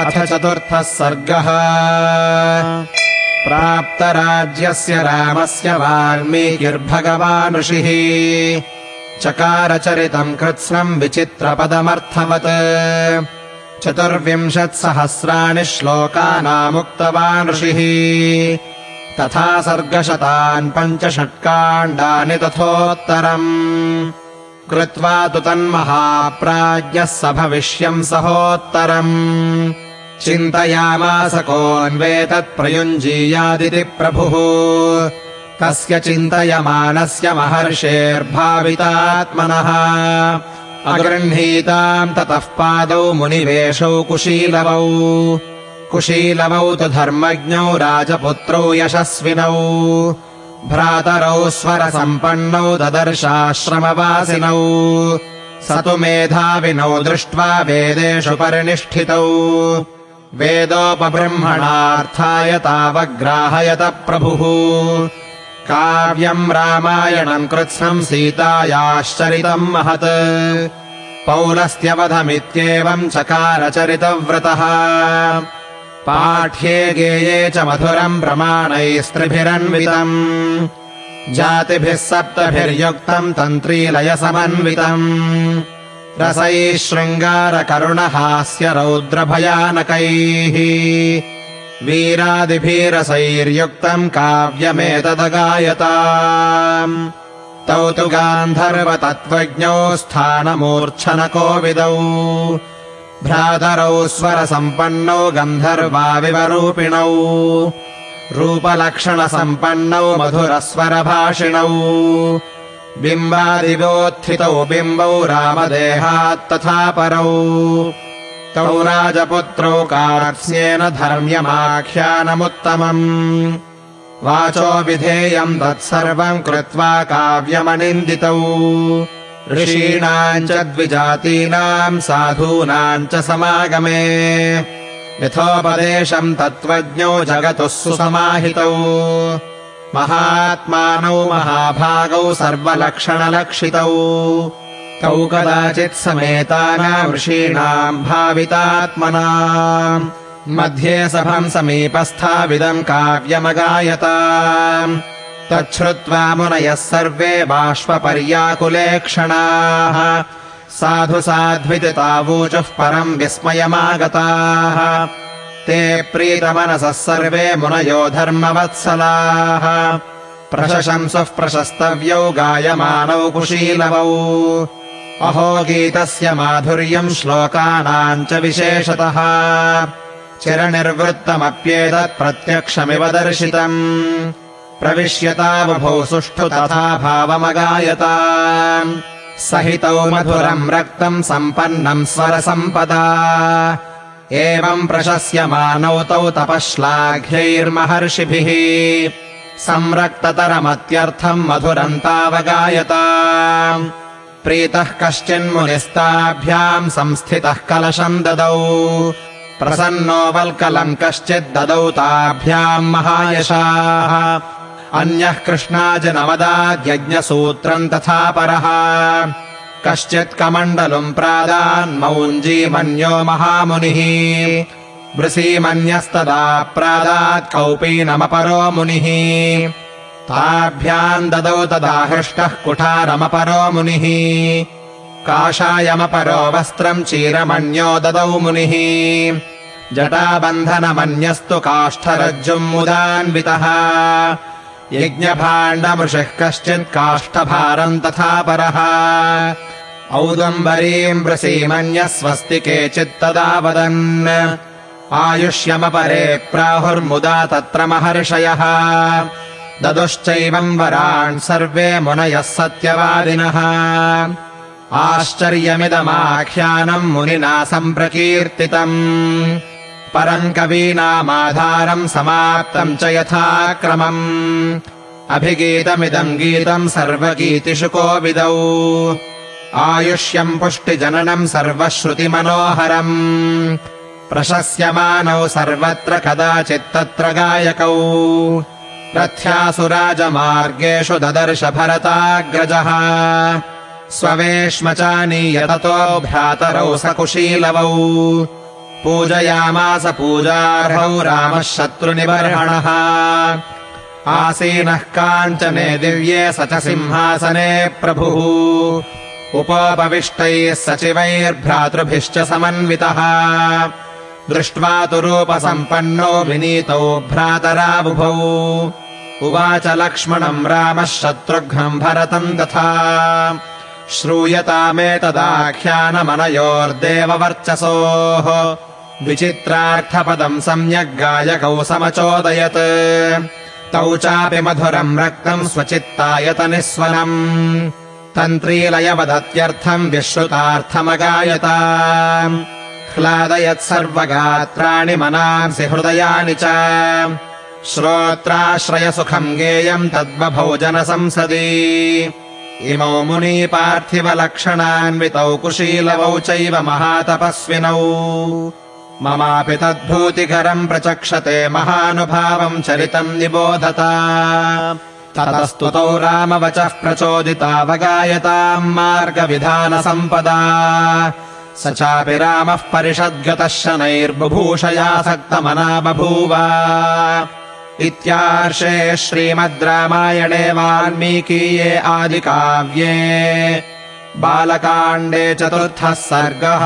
अथ चतुर्थः सर्गः। प्राप्तराज्यस्य रामस्य वाल्मीकिर्भगवानुषिः। चकारचरितम् कृत्स्नम् विचित्रपदमर्थवत्। चतुर्विंशत्सहस्राणि श्लोकानामुक्तवान् ऋषिः तथा सर्गशतान् पञ्चषट्काण्डानि तथोत्तरम्। कृत्वा तु तन्महाप्राज्ञः स भविष्यम् सहोत्तरम् चिन्तयामास कोऽन्वेतत्प्रयुञ्जीयादिति प्रभुः। तस्य चिन्तयमानस्य महर्षेर्भावितात्मनः। अगृह्णीताम् ततः पादौ मुनिवेशौ कुशीलवौ। कुशीलवौ तु धर्मज्ञौ राजपुत्रौ यशस्विनौ। भ्रातरौ स्वरसम्पन्नौ ददर्शाश्रमवासिनौ। स तु मेधाविनौ दृष्ट्वा वेदेषु परिनिष्ठितौ वेदोपब्रह्मणार्थाय तावग्राहयत प्रभुः। काव्यम् रामायणम् कृत्स्नम् सीतायाश्चरितम् महत्। पौलस्त्यवधमित्येवम् चकारचरितव्रतः। पाठ्ये गेये च मधुरम् प्रमाणैस्त्रिभिरन्वितम्। जातिभिः सप्तभिर्युक्तम् तन्त्रीलयसमन्वितम् रसैः शृङ्गारकरुणहास्य रौद्रभयानकैः वीरादिभिरसैर्युक्तम् काव्यमेतदगायता तौ तु गान्धर्वतत्त्वज्ञौ स्थानमूर्च्छनकोविदौ भ्रातरौ स्वरसम्पन्नौ गन्धर्वाविवरूपिणौ। रूपलक्षणसम्पन्नौ मधुरस्वरभाषिणौ बिम्बादिवोत्थितौ बिम्बौ रामदेहात्तथा परौ। तौ राजपुत्रौ कार्त्स्येन धर्म्यमाख्यानमुत्तमम्। वाचो विधेयम् तत्सर्वम् कृत्वा काव्यमनिन्दितौ। ऋषीणाम् च द्विजातीनाम् साधूनाम् च समागमे। यथोपदेशम् तत्त्वज्ञौ जगतुः सुसमाहितौ महात्मानौ महाभागौ सर्वलक्षणलक्षितौ। तौ कदाचित् समेतानाम् ऋषीणाम् भावितात्मनाम्। मध्ये सभम् समीपस्थाविदम् काव्यमगायता तच्छ्रुत्वा मुनयः सर्वे बाष्पपर्याकुलेक्षणाः साधु साध्विति तावूचुः परम् विस्मयमागताः ते प्रीतमनसः सर्वे मुनयो धर्मवत्सलाः। प्रशशंसुः प्रशस्तव्यौ गायमानौ कुशीलवौ। अहो गीतस्य माधुर्यम् श्लोकानाम् च विशेषतः। चिरनिर्वृत्तमप्येतत् प्रत्यक्षमिव दर्शितम्। प्रविश्यतावुभौ सुष्ठु तथा भावमगायता सहितौ मधुरम् रक्तम् सम्पन्नम् स्वरसम्पदा एवम् प्रशस्यमानौ तौ तपश्लाघ्यैर्महर्षिभिः। संरक्ततरमत्यर्थम् मधुरम् तावगायता प्रीतः कश्चिन्मुनिस्ताभ्याम् संस्थितः कलशम् ददौ। प्रसन्नो वल्कलम् कश्चिद्ददौ ताभ्याम् महायशाः। अन्यः कृष्णाजनमदाद्यज्ञसूत्रम् तथा परः कश्चित् प्रादान्मौञ्जीमन्यो महामुनिः। वृषीमन्यस्तदा प्रादात् कौपीनमपरो मुनिः। ताभ्याम् ददौ तदा हृष्टः कुठारमपरो मुनिः। काषायमपरो वस्त्रम् चीरमन्यो ददौ मुनिः। जटाबन्धनमन्यस्तु काष्ठरज्जुम् मुदान्वितः। यज्ञभाण्डमृषिः कश्चित् काष्ठभारम् तथा परः औदुम्बरीम् वृषीमन्यः स्वस्ति केचित्तदा वदन् आयुष्यमपरे प्राहुर्मुदा तत्र महर्षयः ददुश्चैवम् वरान् सर्वे मुनयः सत्यवादिनः आश्चर्यमिदमाख्यानम् मुनिना सम्प्रकीर्तितम् परम् कवीनामाधारम् समाप्तम् च यथाक्रमम् अभिगीतमिदम् गीतम् सर्वगीतिषु कोविदौ आयुष्यम् पुष्टिजननम् सर्वश्रुतिमनोहरम् प्रशस्यमानौ सर्वत्र कदाचित्तत्र गायकौ रथ्यासुराजमार्गेषु ददर्श भरताग्रजः स्ववेश्मचानीय ततो भ्रातरौ सकुशीलवौ पूजयामास पूजार्हौ रामः शत्रुनिबर्हणः आसीनः काञ्चने दिव्ये स च सिंहासने प्रभुः उपोपविष्टैः सचिवैर्भ्रातृभिश्च समन्वितः। दृष्ट्वा तु रूपसम्पन्नो विनीतौ भ्रातराबुभौ उवाच लक्ष्मणम् रामः शत्रुघ्नम् भरतम् तथा। श्रूयतामेतदाख्यानमनयोर्देववर्चसोः। विचित्रार्थपदम् सम्यग्गायकौ समचोदयत्। तौ चापि मधुरम् रक्तम् स्वचित्तायतनिस्वनम् तन्त्रीलयवदत्यर्थम् विश्रुतार्थमगायत। ह्लादयत् सर्वगात्राणि मनांसि हृदयानि च। श्रोत्राश्रयसुखम् गेयम् तद्बभौ जनसंसदि इमौ मुनी पार्थिवलक्षणान्वितौ कुशीलवौ चैव महातपस्विनौ। ममापि तद्भूतिकरम् प्रचक्षते महानुभावम् चरितम् निबोधता ततस्तुतौ रामवचः प्रचोदितावगायताम् मार्गविधानसम्पदा। स चापि रामः परिषद्गतः शनैर्बुभूषयासक्तमना बभूव इत्यार्षे श्रीमद् रामायणे वाल्मीकीये आदिकाव्ये। बालकाण्डे चतुर्थः सर्गः